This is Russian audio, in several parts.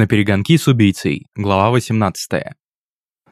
На перегонки с убийцей. Глава 18.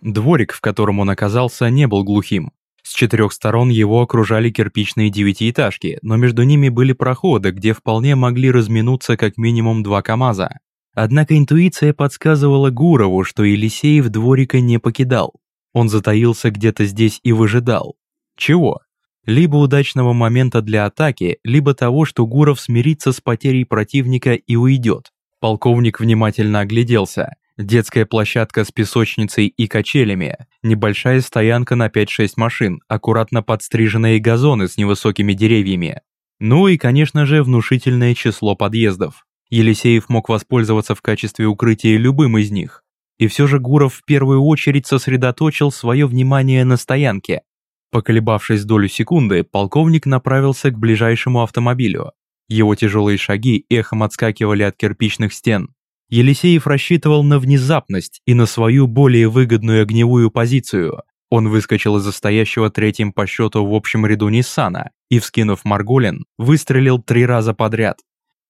Дворик, в котором он оказался, не был глухим. С четырех сторон его окружали кирпичные девятиэтажки, но между ними были проходы, где вполне могли разминуться как минимум два КАМАЗа. Однако интуиция подсказывала Гурову, что Елисеев дворика не покидал. Он затаился где-то здесь и выжидал. Чего? Либо удачного момента для атаки, либо того, что Гуров смирится с потерей противника и уйдет. Полковник внимательно огляделся. Детская площадка с песочницей и качелями, небольшая стоянка на 5-6 машин, аккуратно подстриженные газоны с невысокими деревьями. Ну и, конечно же, внушительное число подъездов. Елисеев мог воспользоваться в качестве укрытия любым из них. И все же Гуров в первую очередь сосредоточил свое внимание на стоянке. Поколебавшись долю секунды, полковник направился к ближайшему автомобилю. Его тяжелые шаги эхом отскакивали от кирпичных стен. Елисеев рассчитывал на внезапность и на свою более выгодную огневую позицию. Он выскочил из-за стоящего третьим по счету в общем ряду Ниссана и, вскинув Марголин, выстрелил три раза подряд.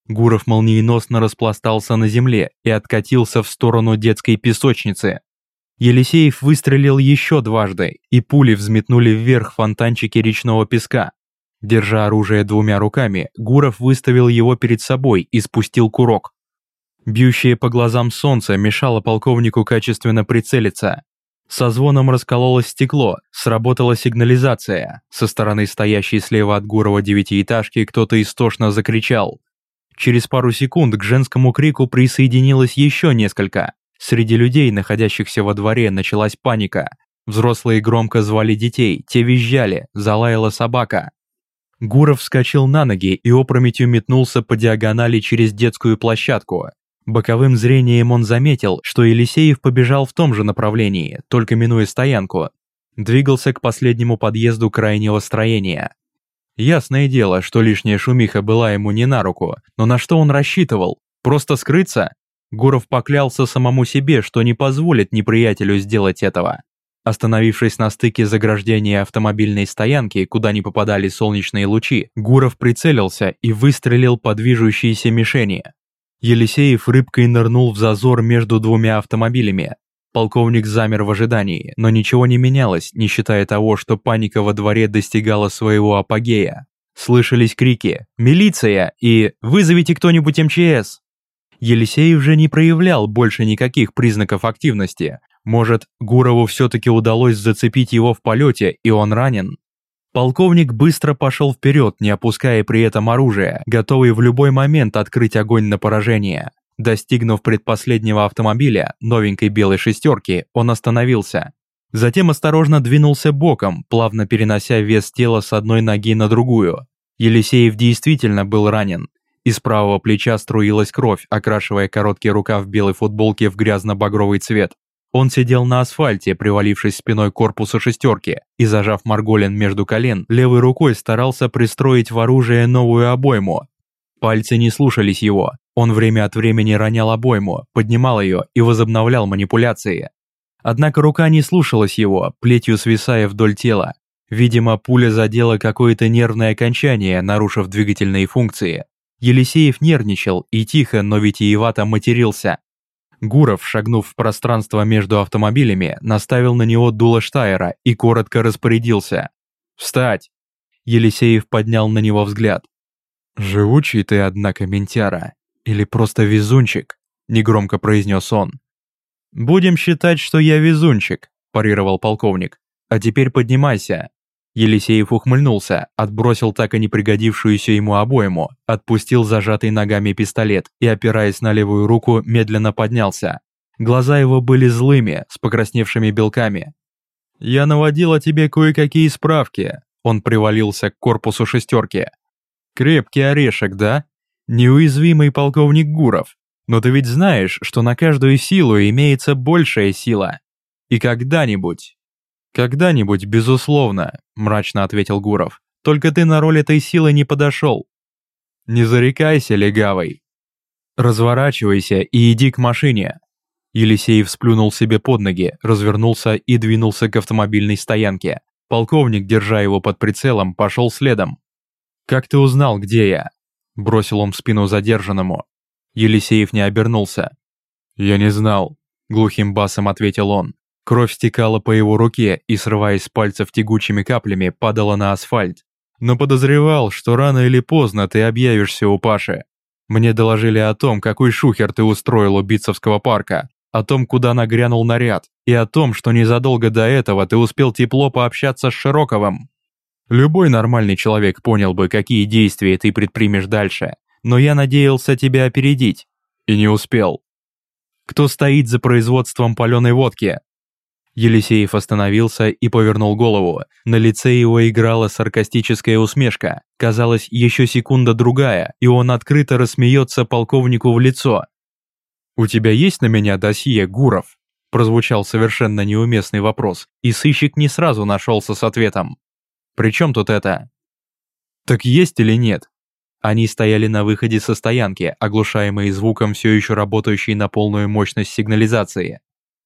Гуров молниеносно распластался на земле и откатился в сторону детской песочницы. Елисеев выстрелил еще дважды, и пули взметнули вверх фонтанчики речного песка. Держа оружие двумя руками, Гуров выставил его перед собой и спустил курок. Бьющее по глазам солнце мешало полковнику качественно прицелиться. Со звоном раскололось стекло, сработала сигнализация. Со стороны стоящей слева от Гурова девятиэтажки кто-то истошно закричал. Через пару секунд к женскому крику присоединилось еще несколько. Среди людей, находящихся во дворе, началась паника. Взрослые громко звали детей, те визжали, залаяла собака. Гуров вскочил на ноги и опрометью метнулся по диагонали через детскую площадку. Боковым зрением он заметил, что Елисеев побежал в том же направлении, только минуя стоянку. Двигался к последнему подъезду крайнего строения. Ясное дело, что лишняя шумиха была ему не на руку, но на что он рассчитывал? Просто скрыться? Гуров поклялся самому себе, что не позволит неприятелю сделать этого. Остановившись на стыке заграждения автомобильной стоянки, куда не попадали солнечные лучи, Гуров прицелился и выстрелил по движущейся мишени. Елисеев рыбкой нырнул в зазор между двумя автомобилями. Полковник замер в ожидании, но ничего не менялось, не считая того, что паника во дворе достигала своего апогея. Слышались крики «Милиция!» и «Вызовите кто-нибудь МЧС!». Елисеев же не проявлял больше никаких признаков активности. Может, Гурову все-таки удалось зацепить его в полете, и он ранен? Полковник быстро пошел вперед, не опуская при этом оружия, готовый в любой момент открыть огонь на поражение. Достигнув предпоследнего автомобиля, новенькой белой шестерки, он остановился. Затем осторожно двинулся боком, плавно перенося вес тела с одной ноги на другую. Елисеев действительно был ранен. Из правого плеча струилась кровь, окрашивая короткий рукав белой футболки в грязно-багровый цвет. Он сидел на асфальте, привалившись спиной к корпусу шестерки, и зажав Марголин между колен, левой рукой старался пристроить в оружие новую обойму. Пальцы не слушались его. Он время от времени ронял обойму, поднимал ее и возобновлял манипуляции. Однако рука не слушалась его, плетью свисая вдоль тела. Видимо, пуля задела какое-то нервное окончание, нарушив двигательные функции. Елисеев нервничал и тихо, но витиевато матерился. Гуров, шагнув в пространство между автомобилями, наставил на него дуло Штайера и коротко распорядился. «Встать!» Елисеев поднял на него взгляд. «Живучий ты, однако, ментяра. Или просто везунчик?» Негромко произнес он. «Будем считать, что я везунчик», парировал полковник. «А теперь поднимайся. Елисеев ухмыльнулся, отбросил так и не пригодившуюся ему обойму, отпустил зажатый ногами пистолет и, опираясь на левую руку, медленно поднялся. Глаза его были злыми, с покрасневшими белками. «Я наводил о тебе кое-какие справки», он привалился к корпусу шестерки. «Крепкий орешек, да? Неуязвимый полковник Гуров. Но ты ведь знаешь, что на каждую силу имеется большая сила. И когда-нибудь, «Когда-нибудь, безусловно», – мрачно ответил Гуров. «Только ты на роль этой силы не подошел». «Не зарекайся, легавый». «Разворачивайся и иди к машине». Елисеев сплюнул себе под ноги, развернулся и двинулся к автомобильной стоянке. Полковник, держа его под прицелом, пошел следом. «Как ты узнал, где я?» Бросил он в спину задержанному. Елисеев не обернулся. «Я не знал», — глухим басом ответил он. Кровь стекала по его руке и, срываясь с пальцев тягучими каплями, падала на асфальт. Но подозревал, что рано или поздно ты объявишься у Паши. Мне доложили о том, какой шухер ты устроил у Битцевского парка, о том, куда нагрянул наряд, и о том, что незадолго до этого ты успел тепло пообщаться с Широковым. Любой нормальный человек понял бы, какие действия ты предпримешь дальше, но я надеялся тебя опередить. И не успел. Кто стоит за производством паленой водки? Елисеев остановился и повернул голову. На лице его играла саркастическая усмешка. Казалось, еще секунда другая, и он открыто рассмеется полковнику в лицо. «У тебя есть на меня досье, Гуров?» Прозвучал совершенно неуместный вопрос, и сыщик не сразу нашелся с ответом. «При чем тут это?» «Так есть или нет?» Они стояли на выходе со стоянки, оглушаемые звуком все еще работающей на полную мощность сигнализации.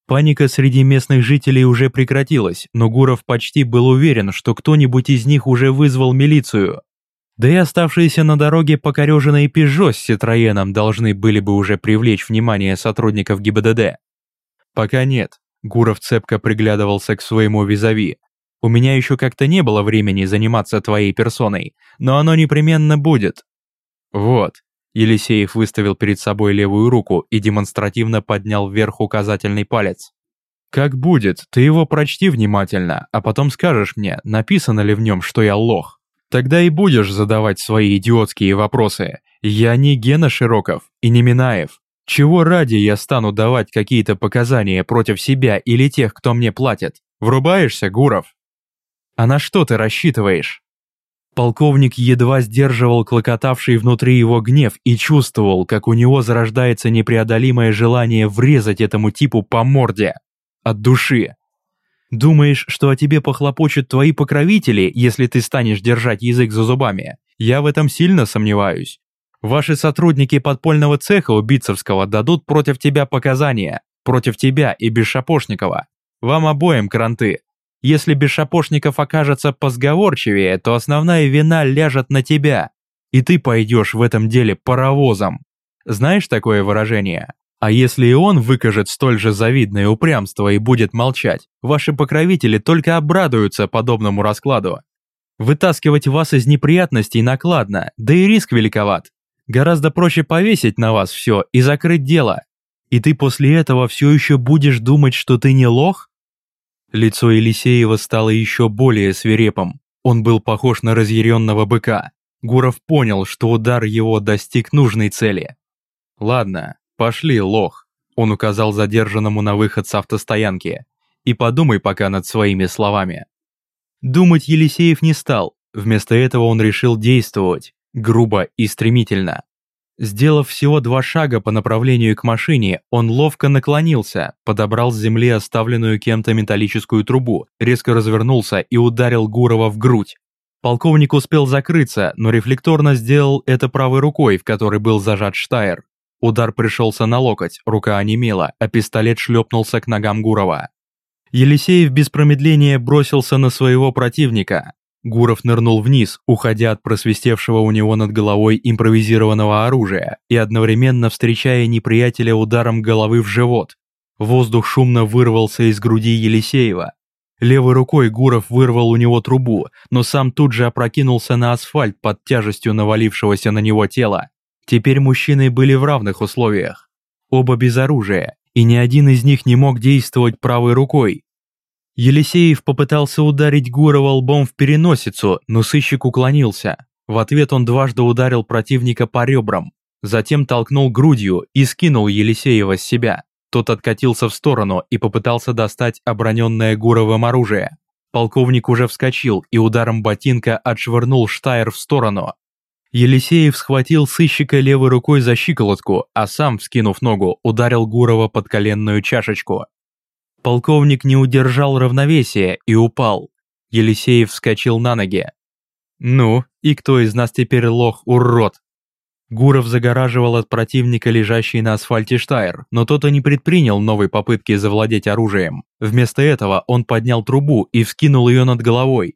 Паника среди местных жителей уже прекратилась, но Гуров почти был уверен, что кто-нибудь из них уже вызвал милицию. Да и оставшиеся на дороге покореженные «Пежо» с «Ситроеном» должны были бы уже привлечь внимание сотрудников ГИБДД. Пока нет. Гуров цепко приглядывался к своему визави. У меня еще как-то не было времени заниматься твоей персоной, но оно непременно будет. Вот, Елисеев выставил перед собой левую руку и демонстративно поднял вверх указательный палец. «Как будет, ты его прочти внимательно, а потом скажешь мне, написано ли в нем, что я лох. Тогда и будешь задавать свои идиотские вопросы. Я не Гена Широков и не Минаев. Чего ради я стану давать какие-то показания против себя или тех, кто мне платит? Врубаешься, Гуров? А на что ты рассчитываешь?» Полковник едва сдерживал клокотавший внутри его гнев и чувствовал, как у него зарождается непреодолимое желание врезать этому типу по морде. От души. Думаешь, что о тебе похлопочут твои покровители, если ты станешь держать язык за зубами? Я в этом сильно сомневаюсь. Ваши сотрудники подпольного цеха убийцевского дадут против тебя показания. Против тебя и Бесшапошникова. Вам обоим кранты. Если Бесшапошников окажется позговорчивее, то основная вина ляжет на тебя, и ты пойдешь в этом деле паровозом. Знаешь такое выражение? А если и он выкажет столь же завидное упрямство и будет молчать, ваши покровители только обрадуются подобному раскладу. Вытаскивать вас из неприятностей накладно, да и риск великоват. Гораздо проще повесить на вас все и закрыть дело. И ты после этого все еще будешь думать, что ты не лох? Лицо Елисеева стало еще более свирепым. Он был похож на разъяренного быка. Гуров понял, что удар его достиг нужной цели. «Ладно, пошли, лох», — он указал задержанному на выход с автостоянки. «И подумай пока над своими словами». Думать Елисеев не стал, вместо этого он решил действовать, грубо и стремительно. Сделав всего два шага по направлению к машине, он ловко наклонился, подобрал с земли оставленную кем-то металлическую трубу, резко развернулся и ударил Гурова в грудь. Полковник успел закрыться, но рефлекторно сделал это правой рукой, в которой был зажат Штайр. Удар пришелся на локоть, рука онемела, а пистолет шлепнулся к ногам Гурова. Елисеев без промедления бросился на своего противника. Гуров нырнул вниз, уходя от просвистевшего у него над головой импровизированного оружия и одновременно встречая неприятеля ударом головы в живот. Воздух шумно вырвался из груди Елисеева. Левой рукой Гуров вырвал у него трубу, но сам тут же опрокинулся на асфальт под тяжестью навалившегося на него тела. Теперь мужчины были в равных условиях. Оба без оружия, и ни один из них не мог действовать правой рукой, Елисеев попытался ударить Гурова лбом в переносицу, но сыщик уклонился. В ответ он дважды ударил противника по ребрам, затем толкнул грудью и скинул Елисеева с себя. Тот откатился в сторону и попытался достать оброненное Гуровым оружие. Полковник уже вскочил и ударом ботинка отшвырнул Штайр в сторону. Елисеев схватил сыщика левой рукой за щиколотку, а сам, вскинув ногу, ударил Гурова под коленную чашечку. Полковник не удержал равновесия и упал. Елисеев вскочил на ноги. «Ну, и кто из нас теперь лох-урод?» Гуров загораживал от противника лежащий на асфальте Штайр, но тот и не предпринял новой попытки завладеть оружием. Вместо этого он поднял трубу и вскинул ее над головой.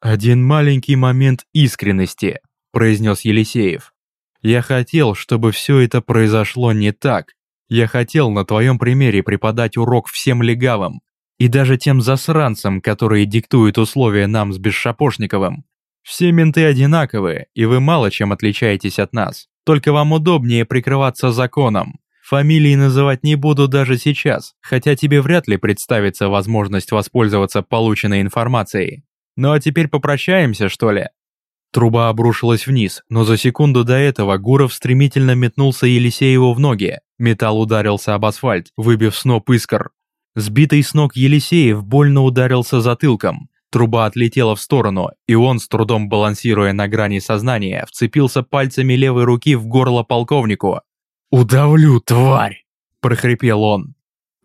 «Один маленький момент искренности», – произнес Елисеев. «Я хотел, чтобы все это произошло не так. Я хотел на твоем примере преподать урок всем легавым, и даже тем засранцам, которые диктуют условия нам с Бесшапошниковым. Все менты одинаковые, и вы мало чем отличаетесь от нас. Только вам удобнее прикрываться законом. Фамилии называть не буду даже сейчас, хотя тебе вряд ли представится возможность воспользоваться полученной информацией. Ну а теперь попрощаемся, что ли? Труба обрушилась вниз, но за секунду до этого Гуров стремительно метнулся Елисееву в ноги. Металл ударился об асфальт, выбив сноп искр. Сбитый с ног Елисеев больно ударился затылком. Труба отлетела в сторону, и он, с трудом балансируя на грани сознания, вцепился пальцами левой руки в горло полковнику. «Удавлю, тварь!» – прохрипел он.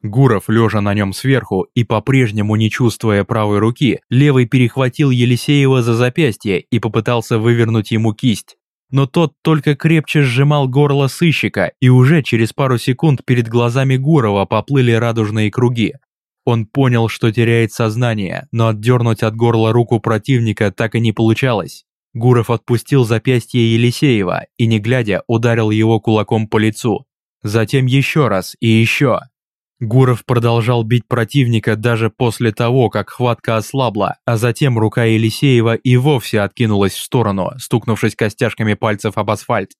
Гуров, лежа на нем сверху и по-прежнему не чувствуя правой руки, левый перехватил Елисеева за запястье и попытался вывернуть ему кисть. Но тот только крепче сжимал горло сыщика, и уже через пару секунд перед глазами Гурова поплыли радужные круги. Он понял, что теряет сознание, но отдернуть от горла руку противника так и не получалось. Гуров отпустил запястье Елисеева и, не глядя, ударил его кулаком по лицу. Затем еще раз и еще. Гуров продолжал бить противника даже после того, как хватка ослабла, а затем рука Елисеева и вовсе откинулась в сторону, стукнувшись костяшками пальцев об асфальт.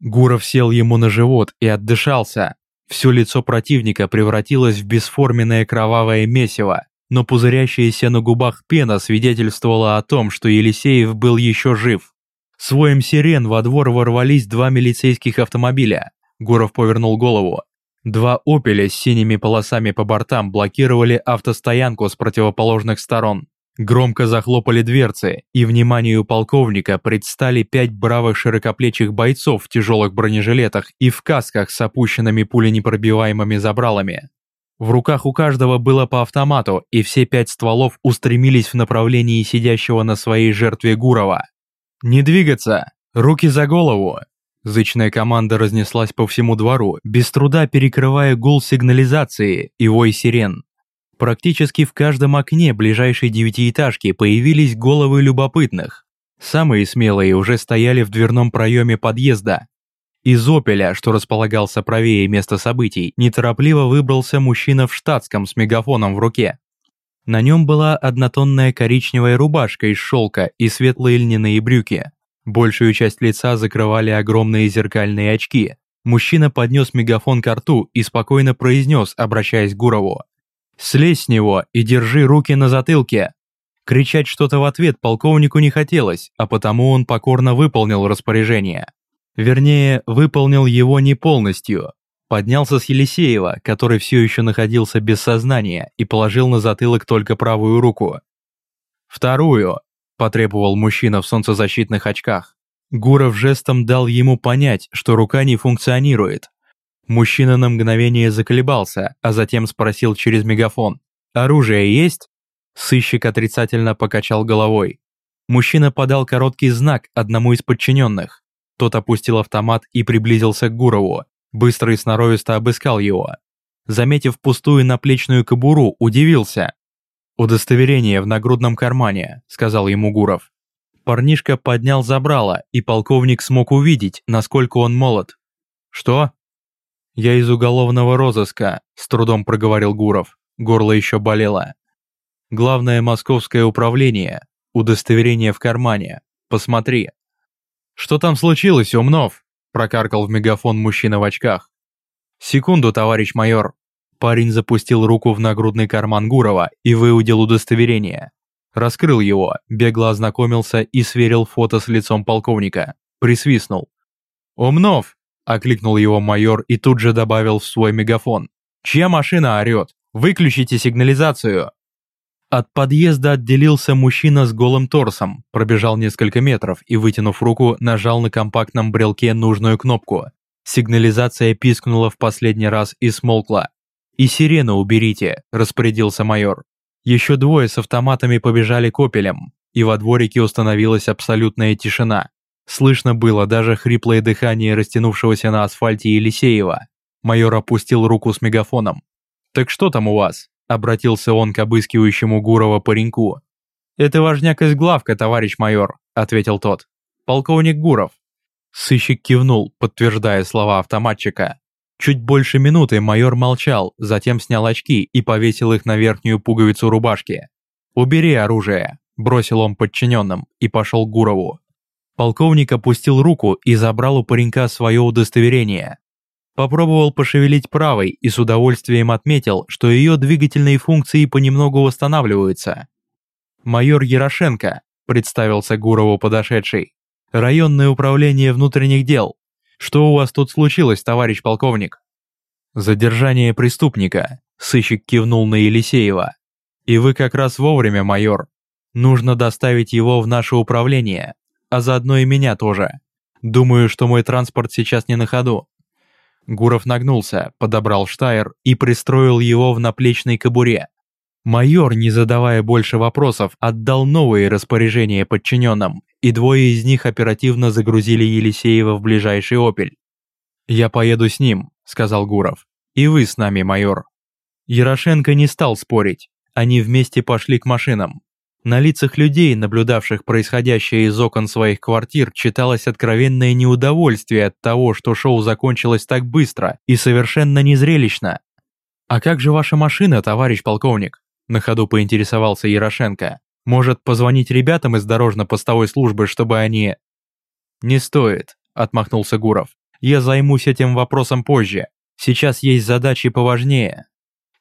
Гуров сел ему на живот и отдышался. Все лицо противника превратилось в бесформенное кровавое месиво, но пузырящаяся на губах пена свидетельствовала о том, что Елисеев был еще жив. Своим сирен во двор ворвались два милицейских автомобиля. Гуров повернул голову. Два «Опеля» с синими полосами по бортам блокировали автостоянку с противоположных сторон. Громко захлопали дверцы, и вниманию полковника предстали пять бравых широкоплечих бойцов в тяжелых бронежилетах и в касках с опущенными пуленепробиваемыми забралами. В руках у каждого было по автомату, и все пять стволов устремились в направлении сидящего на своей жертве Гурова. «Не двигаться! Руки за голову! Зычная команда разнеслась по всему двору, без труда перекрывая гул сигнализации и вой сирен. Практически в каждом окне ближайшей девятиэтажки появились головы любопытных. Самые смелые уже стояли в дверном проеме подъезда. Из «Опеля», что располагался правее места событий, неторопливо выбрался мужчина в штатском с мегафоном в руке. На нем была однотонная коричневая рубашка из шелка и светлые льняные брюки. Большую часть лица закрывали огромные зеркальные очки. Мужчина поднес мегафон к рту и спокойно произнес, обращаясь к Гурову. «Слезь с него и держи руки на затылке!» Кричать что-то в ответ полковнику не хотелось, а потому он покорно выполнил распоряжение. Вернее, выполнил его не полностью. Поднялся с Елисеева, который все еще находился без сознания, и положил на затылок только правую руку. Вторую, потребовал мужчина в солнцезащитных очках. Гуров жестом дал ему понять, что рука не функционирует. Мужчина на мгновение заколебался, а затем спросил через мегафон. «Оружие есть?» Сыщик отрицательно покачал головой. Мужчина подал короткий знак одному из подчиненных. Тот опустил автомат и приблизился к Гурову. Быстро и сноровисто обыскал его. Заметив пустую наплечную кобуру, удивился. «Удостоверение в нагрудном кармане», — сказал ему Гуров. Парнишка поднял забрало, и полковник смог увидеть, насколько он молод. «Что?» «Я из уголовного розыска», — с трудом проговорил Гуров. Горло еще болело. «Главное московское управление. Удостоверение в кармане. Посмотри». «Что там случилось, Умнов?» — прокаркал в мегафон мужчина в очках. «Секунду, товарищ майор», Парень запустил руку в нагрудный карман Гурова и выудил удостоверение. Раскрыл его, бегло ознакомился и сверил фото с лицом полковника. Присвистнул. «Умнов!» – окликнул его майор и тут же добавил в свой мегафон. «Чья машина орёт? Выключите сигнализацию!» От подъезда отделился мужчина с голым торсом, пробежал несколько метров и, вытянув руку, нажал на компактном брелке нужную кнопку. Сигнализация пискнула в последний раз и смолкла. «И сирену уберите», – распорядился майор. Еще двое с автоматами побежали к опелям, и во дворике установилась абсолютная тишина. Слышно было даже хриплое дыхание растянувшегося на асфальте Елисеева. Майор опустил руку с мегафоном. «Так что там у вас?» – обратился он к обыскивающему Гурова пареньку. «Это важняк из главка, товарищ майор», – ответил тот. «Полковник Гуров». Сыщик кивнул, подтверждая слова автоматчика. Чуть больше минуты майор молчал, затем снял очки и повесил их на верхнюю пуговицу рубашки. «Убери оружие», – бросил он подчиненным и пошел к Гурову. Полковник опустил руку и забрал у паренька свое удостоверение. Попробовал пошевелить правой и с удовольствием отметил, что ее двигательные функции понемногу восстанавливаются. «Майор Ярошенко», – представился Гурову подошедший. «Районное управление внутренних дел. Что у вас тут случилось, товарищ полковник?» «Задержание преступника», – сыщик кивнул на Елисеева. «И вы как раз вовремя, майор. Нужно доставить его в наше управление, а заодно и меня тоже. Думаю, что мой транспорт сейчас не на ходу». Гуров нагнулся, подобрал штайр и пристроил его в наплечной кобуре. Майор, не задавая больше вопросов, отдал новые распоряжения подчиненным, и двое из них оперативно загрузили Елисеева в ближайший «Опель». «Я поеду с ним», — сказал Гуров. «И вы с нами, майор». Ярошенко не стал спорить. Они вместе пошли к машинам. На лицах людей, наблюдавших происходящее из окон своих квартир, читалось откровенное неудовольствие от того, что шоу закончилось так быстро и совершенно незрелищно. «А как же ваша машина, товарищ полковник?» На ходу поинтересовался Ярошенко. Может, позвонить ребятам из дорожно-постовой службы, чтобы они...» «Не стоит», — отмахнулся Гуров. «Я займусь этим вопросом позже. Сейчас есть задачи поважнее».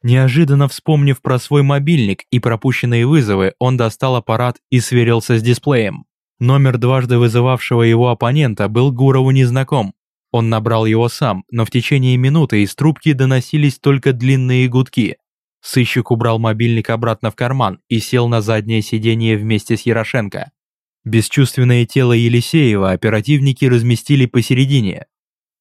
Неожиданно вспомнив про свой мобильник и пропущенные вызовы, он достал аппарат и сверился с дисплеем. Номер дважды вызывавшего его оппонента был Гурову незнаком. Он набрал его сам, но в течение минуты из трубки доносились только длинные гудки. Сыщик убрал мобильник обратно в карман и сел на заднее сиденье вместе с Ярошенко. Бесчувственное тело Елисеева оперативники разместили посередине,